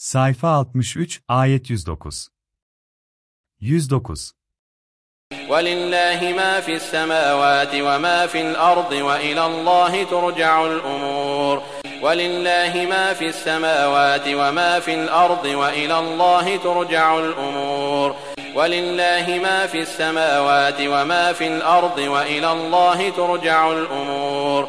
Sayfa 63, ayet 109. 109. ولله ما في السماوات وما في الأرض وإلى الله ترجع الأمور ولله ما في السماوات وما في الأرض وإلى الله ترجع الأمور ولله ما في السماوات وما في الأرض وإلى الله ترجع الأمور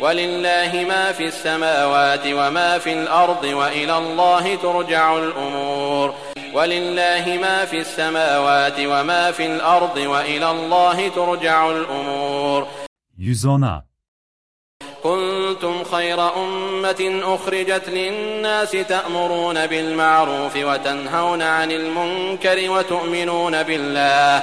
ولله ما في السماوات وما في الأرض وإلى الله ترجع الأمور. ولله ما في السماوات وما في الأرض وإلى الله ترجع الأمور. 110. كنتم خير أمة أخرجت للناس تأمرون بالمعروف وتنهون عن المنكر وتؤمنون بالله.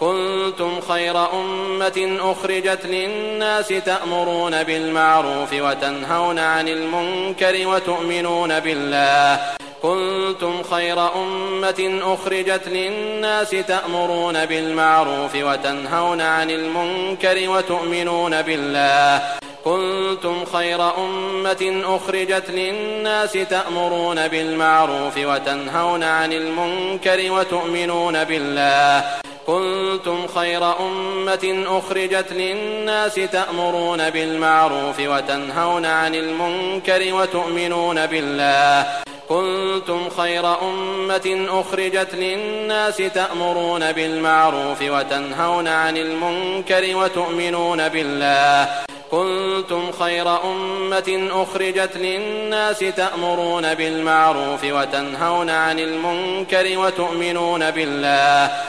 كنتم خير أمة أخرجت للناس تأمرون بالمعروف وتنهون عن المنكر وتؤمنون بالله. كنتم خير أمة أخرجت للناس تأمرون بالمعروف وتنهون عن المنكر وتؤمنون بالله. كنتم خير أمة أخرجت للناس تأمرون بالمعروف وتنهون عن المنكر وتؤمنون بالله. كنتم خير أمة أخرجت للناس تأمرون بالمعروف وتنهون عن المنكر وتؤمنون بالله. كنتم خير أمة أخرجت للناس تأمرون بالمعروف وتنهون عن المنكر وتؤمنون بالله. كنتم خير أمة أخرجت للناس تأمرون بالمعروف وتنهون عن المنكر وتؤمنون بالله.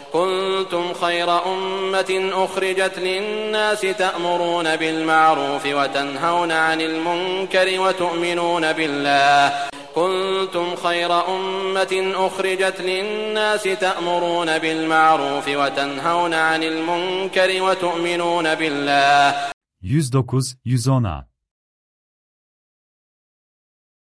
كنتم خير أمة أخرجت للناس تأمرون بالمعروف وتنهون عن المنكر وتؤمنون بالله كنتم خير أمة أخرجت للناس تأمرون بالمعروف وتنهون عن المنكر وتؤمنون بالله 109, 110.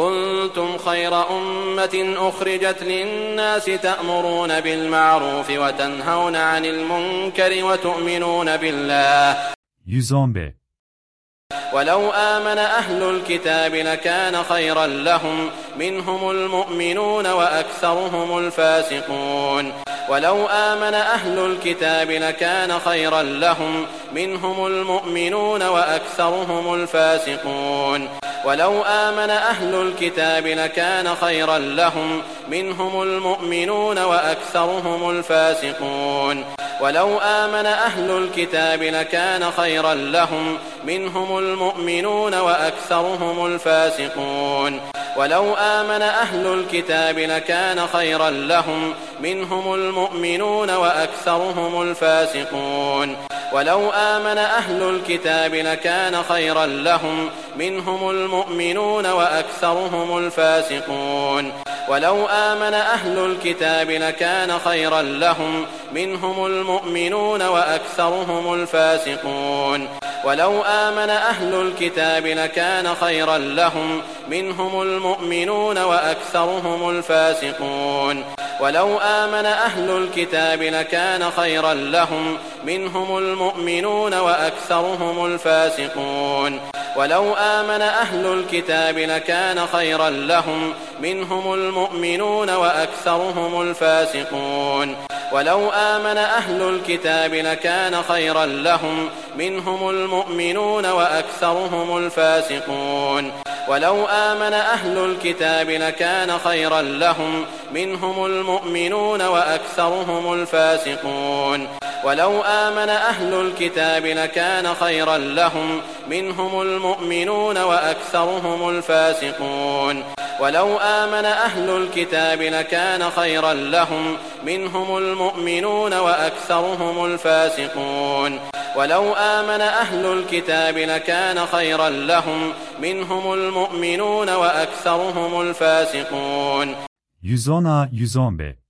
كنتم خير أمة أخرجت للناس تأمرون بالمعروف وتنهون عن المنكر وتؤمنون بالله. 115 ولو آمن أهل الكتاب لكان خيرا لهم منهم المؤمنون وأكثرهم الفاسقون. ولو آمن أهل الكتاب لكان خيرا لهم منهم المؤمنون وأكثرهم الفاسقون. ولو آمن أهل الكتاب لكان خيرا لهم منهم المؤمنون وأكثرهم الفاسقون. ولو آمن أهل الكتاب لكان خيرا لهم منهم المؤمنون وأكثرهم الفاسقون. ولو آمن أهل الكتاب لكان خيرا لهم منهم المؤمنون وأكثرهم الفاسقون. ولو آمن أهل الكتاب لكان خيرا لهم منهم المؤمنون وأكثرهم الفاسقون. ولو آمن أهل الكتاب لكان خيرا لهم منهم المؤمنون وأكثرهم الفاسقون. ولو آمن أهل الكتاب لكان خيرا لهم منهم المؤمنون وأكثرهم الفاسقون. ولو آمن أهل الكتاب لكان خيرا لهم منهم المؤمنون وأكثرهم الفاسقون. ولو آمن أهل الكتاب لكان خيرا لهم منهم المؤمنون وأكثرهم الفاسقون. ولو آمن أهل الكتاب لكان خيرا لهم. منهم المؤمنون وأكثرهم الفاسقون. ولو آمن أهل الكتاب لكان خيرا لهم. منهم المؤمنون وأكثرهم الفاسقون. ولو آمن أهل الكتاب لكان خيرا لهم. منهم المؤمنون وأكثرهم الفاسقون. ولو آمن أهل الكتاب لكان خيرا لهم. منهم المؤمنون وأكثرهم الفاسقون. ولو آمن أهل الكتاب لكان خيرا لهم. منهم المؤمنون وأكثرهم الفاسقون. 110 115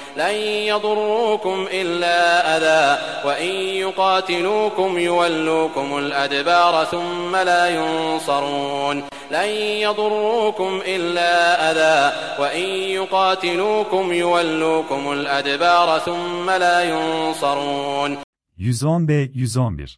لن يضروكم إلا أذى. وإن يقاتلوكم يولوكم الأدبار ثم لا ينصرون. لن يضروكم إلا أذى. وإن يقاتلوكم يولوكم الأدبار ثم لا ينصرون. 110b 111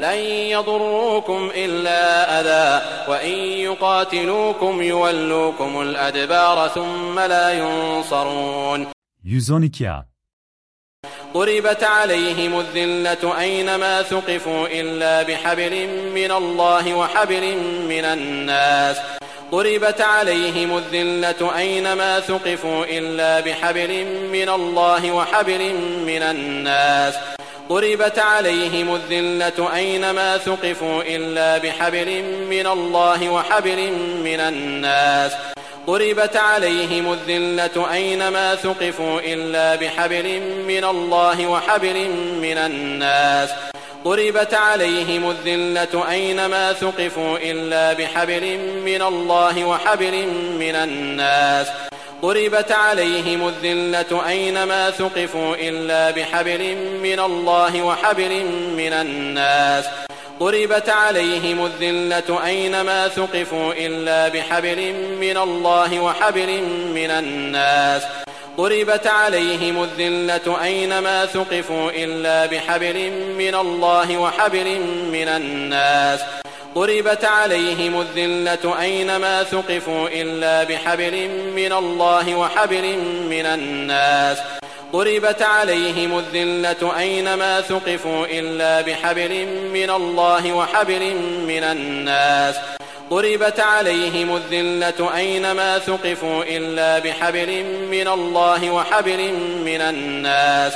لن يضروكم إلا أذى وإن يقاتلوكم يولوكم الأدبار ثم لا ينصرون. 112a ضربت عليهم الذلة أينما ثقفوا إلا بحبل من الله وحبل من الناس. ضربت عليهم الذلة أينما ثقفوا إلا بحبل من الله وحبل من الناس. ضربت عليهم الذلة أينما ثقفوا إلا بحبل من الله وحبل من الناس. ضربت عليهم الذلة أينما ثقفوا إلا بحبل من الله وحبل من الناس. ضربت عليهم الذلة أينما ثقفوا إلا بحبل من الله وحبل من الناس. ضربت عليهم الذلة أينما ثقفوا إلا بحبل من الله وحبل من الناس. ضربت عليهم الذلة أينما ثقفوا إلا بحبل من الله وحبل من الناس. ضربت عليهم الذلة أينما ثقفوا إلا بحبل من الله وحبل من الناس. ضربت عليهم الذلة أينما ثقفوا إلا بحبل من الله وحبل من الناس. ضربت عليهم الذلة أينما ثقفوا إلا بحبل من الله وحبل من الناس. ضربت عليهم الذلة أينما ثقفوا إلا بحبل من الله وحبل من الناس.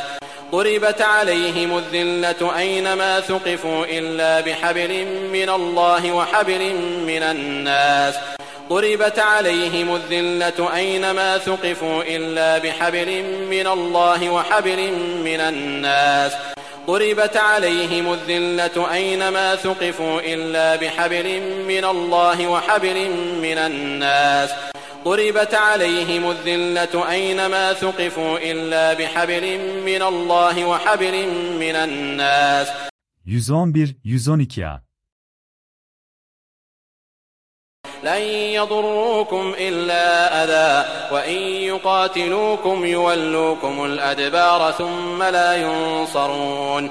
ضربت عليهم الذلة أينما ثقفوا إلا بحبل من الله وحبل من الناس. ضربت عليهم الذلة أينما ثقفوا إلا بحبل من الله وحبل من الناس. ضربت عليهم الذلة أينما ثقفوا إلا بحبل من الله وحبل من الناس. ضربت عليهم الذلة أينما ثقفوا إلا بحبل من الله وحبل من الناس. 111 112a لن يضروكم إلا أذى وإن يقاتلوكم يولوكم الأدبار ثم لا ينصرون.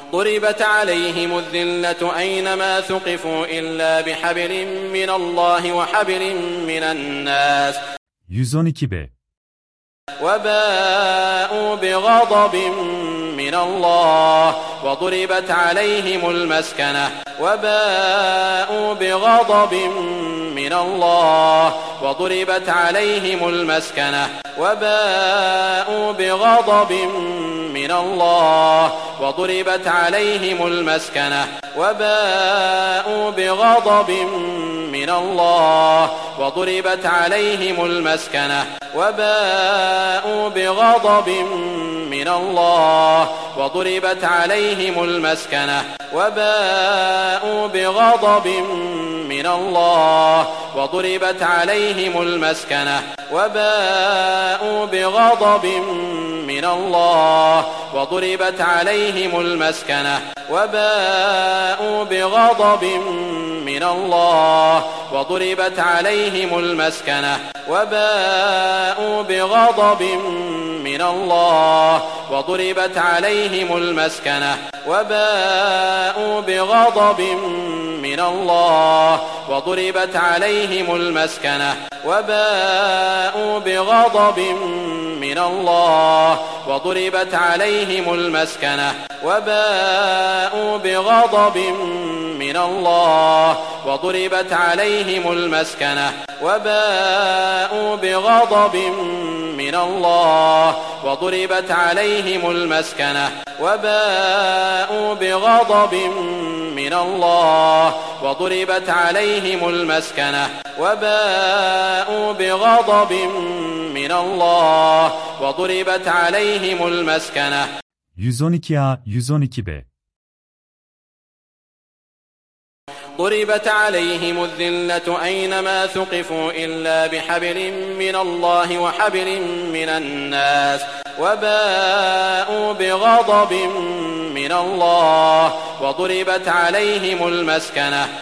ضربت عليهم الذلة أينما ثقفوا إلا بحبل من الله وحبل من الناس. 112b وباءوا بغضب من الله وضربت عليهم المسكنة وباءوا بغضب من الله وضربت عليهم المسكنة وباءوا بغضب من الله وضربت عليهم المسكنة وباءوا بغضب من الله وضربت عليهم المسكنة وباءوا بغضب من الله وضربت عليهم المسكنة وباءوا بغضب من الله. وضربت عليهم المسكنة وباءوا بغضب من الله. وضربت عليهم المسكنة وباءوا بغضب من الله. وضربت عليهم المسكنة وباءوا بغضب من الله وضربت عليهم المسكنة وباءوا بغضب من الله وضربت عليهم المسكنة وباءوا بغضب من الله وضربت عليهم المسكنة وباءوا بغضب من الله وضربت عليهم المسكنة وباءوا بغضب من الله وضربت عليهم المسكنة وباءوا بغضب من الله وضربت عليهم المسكنة وباءوا بغضب من الله وضربت عليهم المسكنة. 112a 112b ضربت عليهم الذلة أينما ثقفوا إلا بحبل من الله وحبل من الناس وباءوا بغضب من الله وضربت عليهم المسكنة.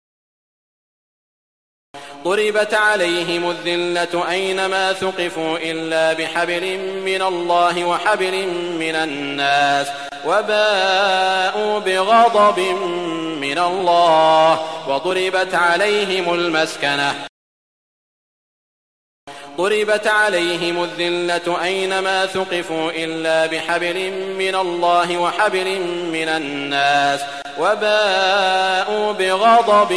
ضربت عليهم الذلة أينما ثقفوا إلا بحبل من الله وحبل من الناس وباءوا بغضب من الله وضربت عليهم المسكنة ضربت عليهم الذلة أينما ثقفوا إلا بحبل من الله وحبل من الناس وباءوا بغضب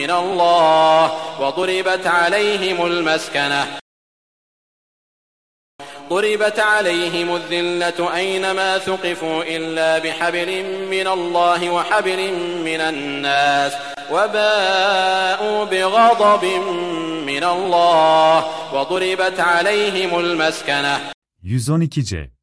من الله وضربت عليهم المسكنة. ضربت عليهم الذلة أينما ثقفوا إلا بحبل من الله وحبل من الناس وباءوا بغضب من الله وضربت عليهم المسكنة. 112C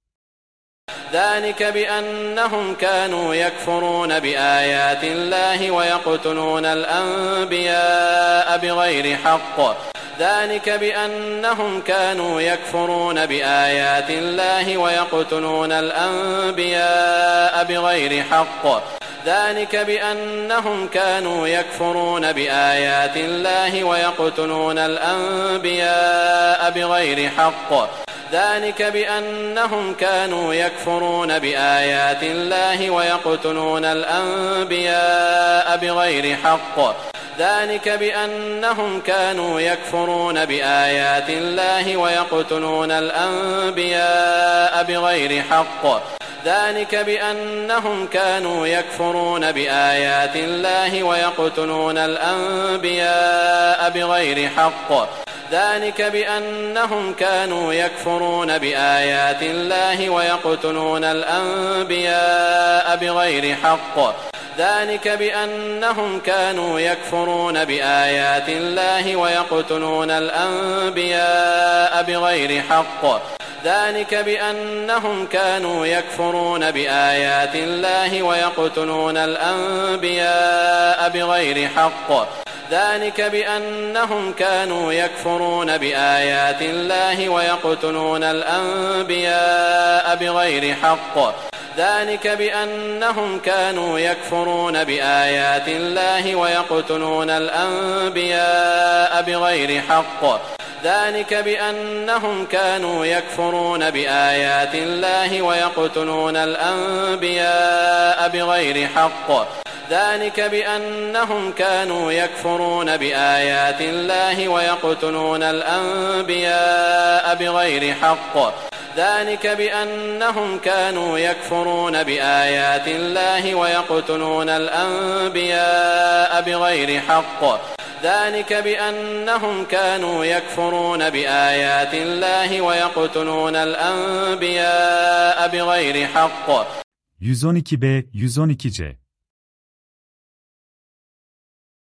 ذلك بأنهم كانوا يكفرون بآيات الله ويقتلون الأنبياء بغير حق. ذلك بأنهم كانوا يكفرون بآيات الله ويقتلون الأنبياء بغير حق. ذلك بأنهم كانوا يكفرون بآيات الله ويقتلون الأنبياء بغير حق. ذلك بأنهم كانوا يكفرون بآيات الله ويقتلون الأنبياء بغير حق. ذلك بأنهم كانوا يكفرون بآيات الله ويقتلون الأنبياء بغير حق. ذلك بأنهم كانوا يكفرون بآيات الله ويقتلون الأنبياء بغير حق. ذلك بأنهم كانوا يكفرون بآيات الله ويقتلون الأنبياء بغير حق. ذلك بأنهم كانوا يكفرون بآيات الله ويقتلون الأنبياء بغير حق. ذلك بأنهم كانوا يكفرون بآيات الله ويقتلون الأنبياء بغير حق. ذلك بأنهم كانوا يكفرون بآيات الله ويقتلون الأنبياء بغير حق. ذلك بأنهم كانوا يكفرون بآيات الله ويقتلون الأنبياء بغير حق. ذلك بأنهم كانوا يكفرون بآيات الله ويقتلون الأنبياء بغير حق. ذلك بأنهم كانوا يكفرون بآيات الله ويقتلون الأنبياء بغير حق. ذلك بأنهم كانوا يكفرون بآيات الله ويقتلون الأنبياء بغير حق. ذلك بأنهم كانوا يكفرون بآيات الله ويقتلون الأنبياء بغير حق. 112B 112C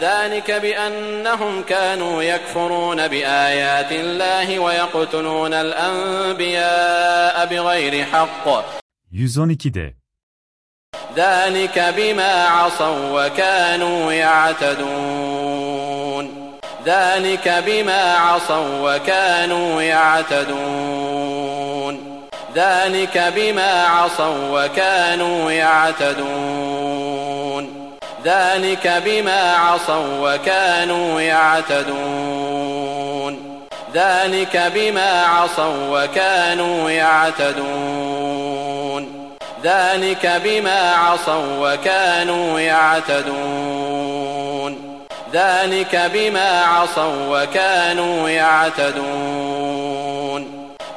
ذلك بأنهم كانوا يكفرون بآيات الله ويقتلون الأنبياء بغير حق. 112D ذلك بما عصوا وكانوا يعتدون. ذلك بما عصوا وكانوا يعتدون. ذلك بما عصوا وكانوا يعتدون. ذلك بما عصوا وكانوا يعتدون. ذلك بما عصوا وكانوا يعتدون. ذلك بما عصوا وكانوا يعتدون. ذلك بما عصوا وكانوا يعتدون.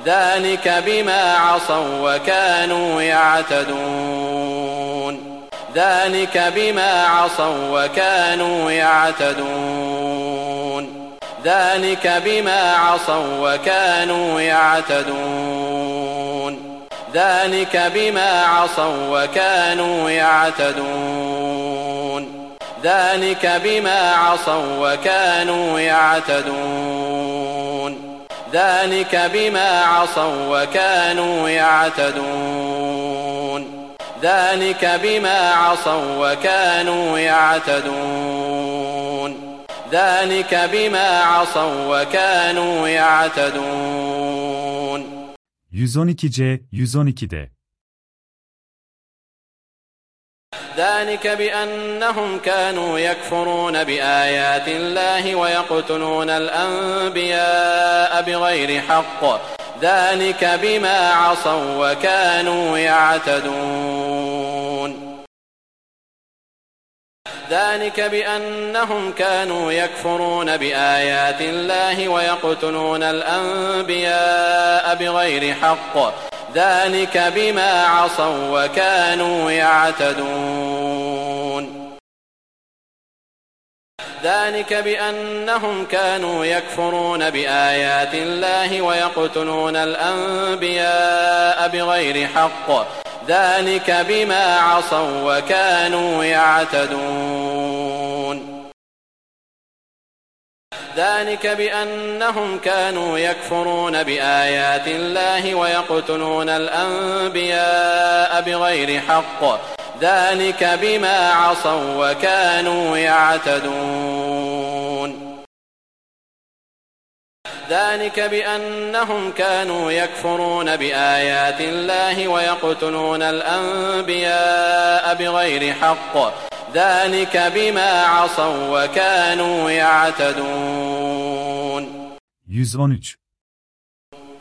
ذلك بما عصوا وكانوا يعتدون. ذلك بما عصوا وكانوا يعتدون. ذلك بما عصوا وكانوا يعتدون. ذلك بما عصوا وكانوا يعتدون. ذلك بما عصوا وكانوا يعتدون. ذلك بما عصوا وكانوا يعتدون. ذلك بما عصوا وكانوا يعتدون. ذلك بما عصوا وكانوا يعتدون. 112C 112'de ذلك بأنهم كانوا يكفرون بآيات الله ويقتلون الأنبياء بغير حق. ذلك بما عصوا وكانوا يعتدون. ذلك بأنهم كانوا يكفرون بآيات الله ويقتلون الأنبياء بغير حق. ذلك بما عصوا وكانوا يعتدون. ذلك بأنهم كانوا يكفرون بآيات الله ويقتلون الأنبياء بغير حق. ذلك بما عصوا وكانوا يعتدون. ذلك بأنهم كانوا يكفرون بآيات الله ويقتلون الأنبياء بغير حق. ذلك بما عصوا وكانوا يعتدون. ذلك بأنهم كانوا يكفرون بآيات الله ويقتلون الأنبياء بغير حق. ذلك بما عصوا وكانوا يعتدون. 113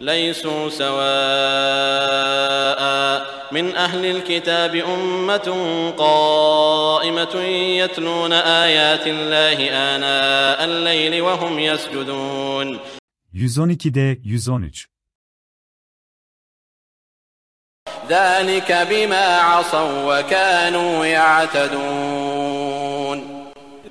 ليسوا سواء. من أهل الكتاب أمة قائمة يتلون آيات الله آناء الليل وهم يسجدون. 112'de 113 ذلك بما عصوا وكانوا يعتدون.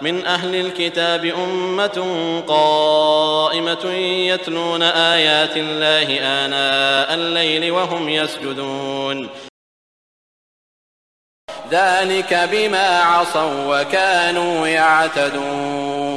من أهل الكتاب أمة قائمة يتلون آيات الله آناء الليل وهم يسجدون. ذلك بما عصوا وكانوا يعتدون.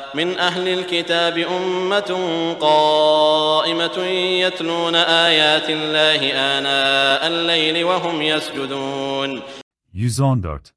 من أهل الكتاب أمة قائمة يتلون آيات الله آناء الليل وهم يسجدون. 114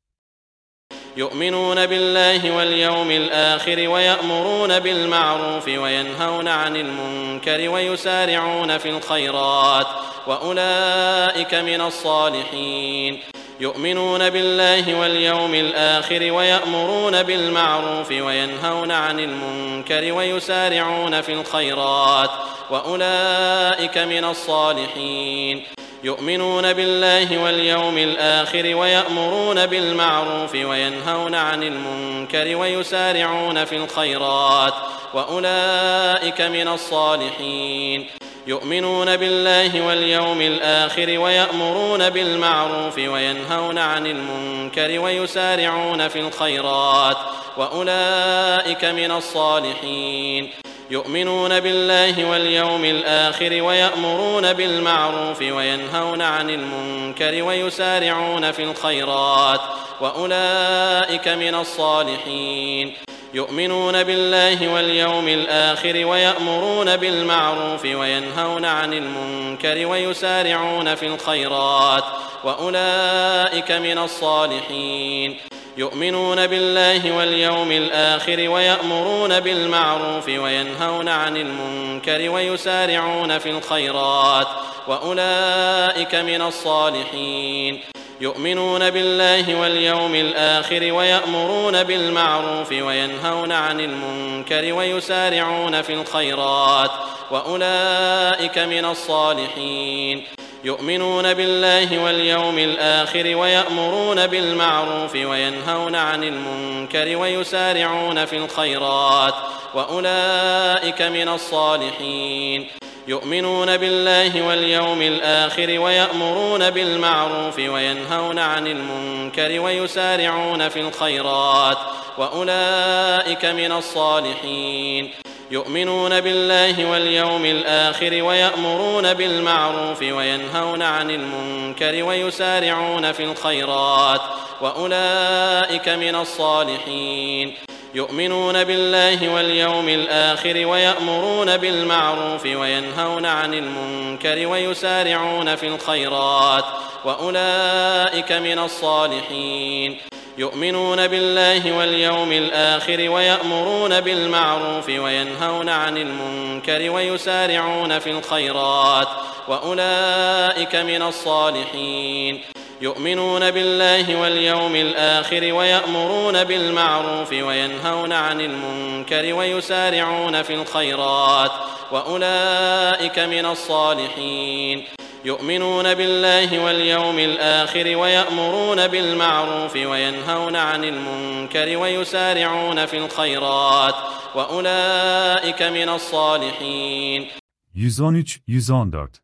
يؤمنون بالله واليوم الآخر ويأمرون بالمعروف وينهون عن المنكر ويسارعون في الخيرات وأولئك من الصالحين. يؤمنون بالله واليوم الآخر ويأمرون بالمعروف وينهون عن المنكر ويسارعون في الخيرات وأولئك من الصالحين. يؤمنون بالله واليوم الآخر ويأمرون بالمعروف وينهون عن المنكر ويسارعون في الخيرات وأولئك من الصالحين. يؤمنون بالله واليوم الآخر ويأمرون بالمعروف وينهون عن المنكر ويسارعون في الخيرات وأولئك من الصالحين. يؤمنون بالله واليوم الآخر ويأمرون بالمعروف وينهون عن المنكر ويسارعون في الخيرات وأولئك من الصالحين. يؤمنون بالله واليوم الآخر ويأمرون بالمعروف وينهون عن المنكر ويسارعون في الخيرات وأولئك من الصالحين. يؤمنون بالله واليوم الآخر ويأمرون بالمعروف وينهون عن المنكر ويسارعون في الخيرات وأولئك من الصالحين. يؤمنون بالله واليوم الآخر ويأمرون بالمعروف وينهون عن المنكر ويسارعون في الخيرات وأولئك من الصالحين. يؤمنون بالله واليوم الآخر ويأمرون بالمعروف وينهون عن المنكر ويسارعون في الخيرات وأولئك من الصالحين. يؤمنون بالله واليوم الآخر ويأمرون بالمعروف وينهون عن المنكر ويسارعون في الخيرات وأولئك من الصالحين. يؤمنون بالله واليوم الآخر ويأمرون بالمعروف وينهون عن المنكر ويسارعون في الخيرات وأولئك من الصالحين. يؤمنون بالله واليوم الآخر ويأمرون بالمعروف وينهون عن المنكر ويسارعون في الخيرات وأولئك من الصالحين. يؤمنون بالله واليوم الآخر ويأمرون بالمعروف وينهون عن المنكر ويسارعون في الخيرات وأولئك من الصالحين. يؤمنون بالله واليوم الآخر ويأمرون بالمعروف وينهون عن المنكر ويسارعون في الخيرات وأولئك من الصالحين. يؤمنون بالله واليوم الآخر ويأمرون بالمعروف وينهون عن المنكر ويسارعون في الخيرات وأولئك من الصالحين. 113 114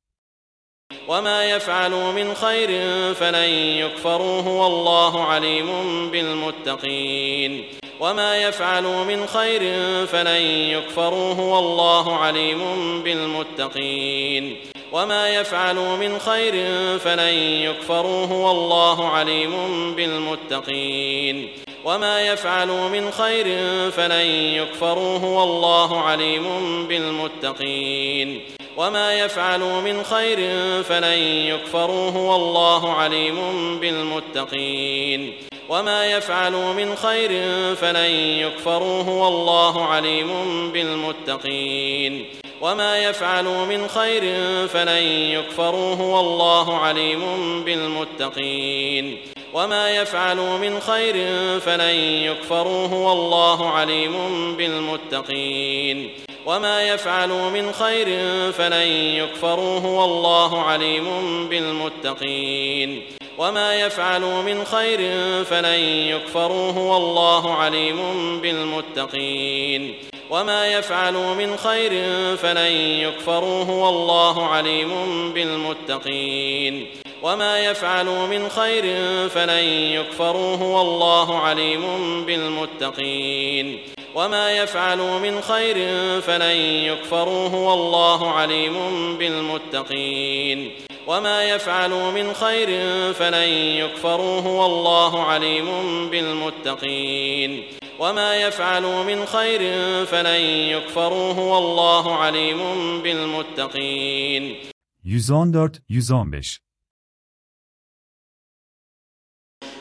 وما يفعلوا من خير فلن يكفروه والله عليم بالمتقين وما يفعلوا من خير فلن يكفروه والله عليم بالمتقين وما يفعلوا من خير فلن يكفروه والله عليم بالمتقين وما يفعلوا من خير فلن يكفروه والله عليم بالمتقين وما يفعلوا من خير فلن يكفروه والله عليم بالمتقين وما يفعلوا من خير فلن يكفروه والله عليم بالمتقين وما يفعلوا من خير فلن يكفروه والله عليم بالمتقين وما يفعلوا من خير فلن يكفروه والله عليم بالمتقين وما يفعلوا من خير فلن يكفروه والله عليم بالمتقين وما يفعلوا من خير فلن يكفروه والله عليم بالمتقين وما يفعلوا من خير فلن يكفروه والله عليم بالمتقين وما يفعلوا من خير فلن يكفروه والله عليم بالمتقين وما يفعلوا من خير فلن يكفروه والله عليم بالمتقين وما يفعلوا من خير فلن يكفروه والله عليم بالمتقين وما يفعلوا من خير فلن يكفروه والله عليم بالمتقين 114 115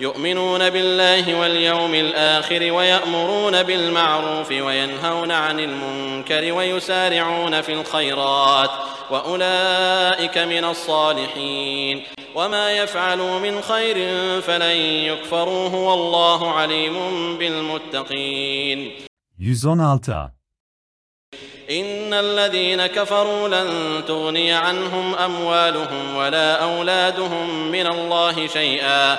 يؤمنون بالله واليوم الآخر ويأمرون بالمعروف وينهون عن المنكر ويسارعون في الخيرات وأولئك من الصالحين وما يفعلوا من خير فلن يكفروه والله عليم بالمتقين 116 إن الذين كفروا لن تغني عنهم أموالهم ولا أولادهم من الله شيئا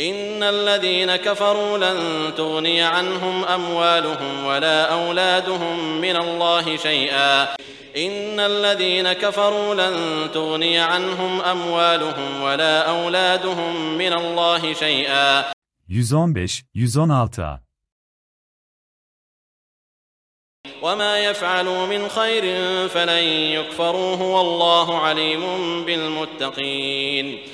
إن الذين كفروا لن تغني عنهم أموالهم ولا أولادهم من الله شيئا. إن الذين كفروا لن تغني عنهم أموالهم ولا أولادهم من الله شيئا. 115 116 وما يفعلوا من خير فلن يكفروه والله عليم بالمتقين.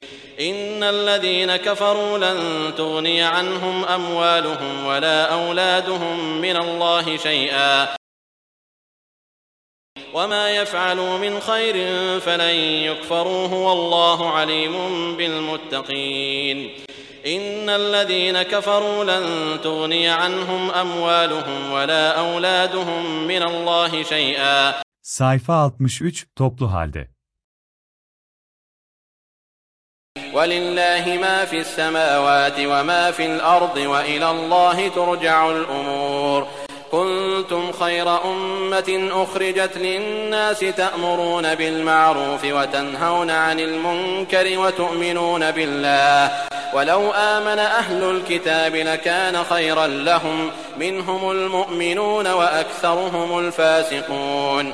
إن الذين كفروا لن تغني عنهم أموالهم ولا أولادهم من الله شيئا. وما يفعلوا من خير فلن يكفروه والله عليم بالمتقين. إن الذين كفروا لن تغني عنهم أموالهم ولا أولادهم من الله شيئا. Sayfa 63 toplu halde. ولله ما في السماوات وما في الأرض وإلى الله ترجع الأمور. كنتم خير أمة أخرجت للناس تأمرون بالمعروف وتنهون عن المنكر وتؤمنون بالله. ولو آمن أهل الكتاب لكان خيرا لهم. منهم المؤمنون وأكثرهم الفاسقون.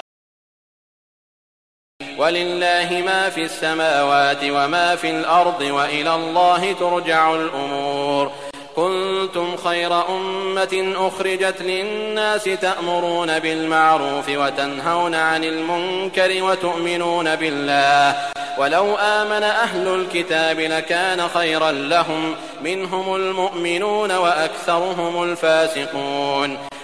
ولله ما في السماوات وما في الأرض وإلى الله ترجع الأمور. كنتم خير أمة أخرجت للناس تأمرون بالمعروف وتنهون عن المنكر وتؤمنون بالله. ولو آمن أهل الكتاب لكان خيرا لهم منهم المؤمنون وأكثرهم الفاسقون.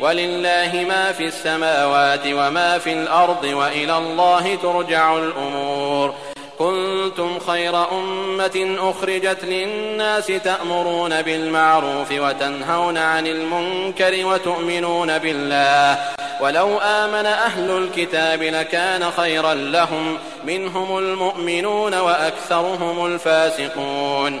ولله ما في السماوات وما في الأرض وإلى الله ترجع الأمور. كنتم خير أمة أخرجت للناس تأمرون بالمعروف وتنهون عن المنكر وتؤمنون بالله. ولو آمن أهل الكتاب لكان خيرا لهم منهم المؤمنون وأكثرهم الفاسقون.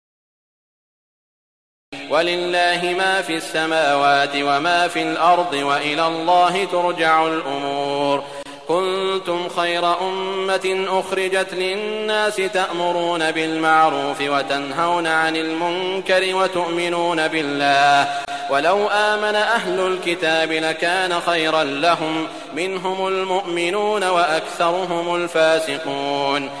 ولله ما في السماوات وما في الأرض وإلى الله ترجع الأمور. كنتم خير أمة أخرجت للناس تأمرون بالمعروف وتنهون عن المنكر وتؤمنون بالله. ولو آمن أهل الكتاب لكان خيرا لهم. منهم المؤمنون وأكثرهم الفاسقون.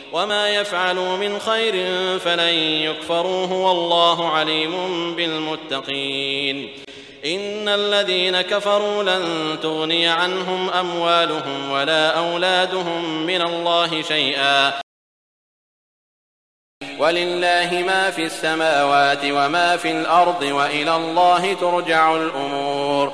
وما يفعلوا من خير فلن يكفروه والله عليم بالمتقين إن الذين كفروا لن تغني عنهم أموالهم ولا أولادهم من الله شيئا ولله ما في السماوات وما في الأرض وإلى الله ترجع الأمور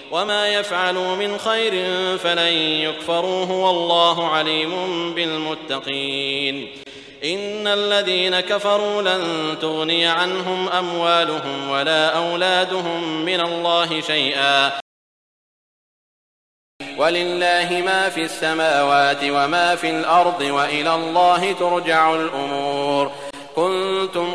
وما يفعلوا من خير فلن يكفروه والله عليم بالمتقين إن الذين كفروا لن تغني عنهم أموالهم ولا أولادهم من الله شيئا ولله ما في السماوات وما في الأرض وإلى الله ترجع الأمور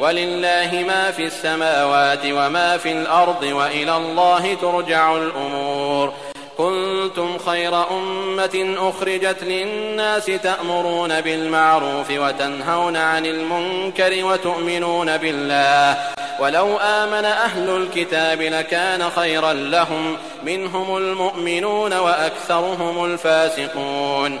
ولله ما في السماوات وما في الأرض وإلى الله ترجع الأمور. كنتم خير أمة أخرجت للناس تأمرون بالمعروف وتنهون عن المنكر وتؤمنون بالله. ولو آمن أهل الكتاب لكان خيرا لهم منهم المؤمنون وأكثرهم الفاسقون.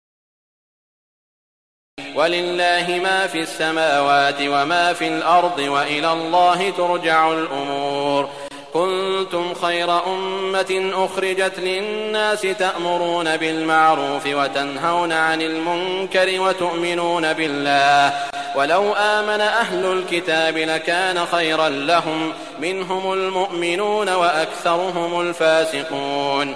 ولله ما في السماوات وما في الأرض وإلى الله ترجع الأمور. كنتم خير أمة أخرجت للناس تأمرون بالمعروف وتنهون عن المنكر وتؤمنون بالله. ولو آمن أهل الكتاب لكان خيرا لهم منهم المؤمنون وأكثرهم الفاسقون.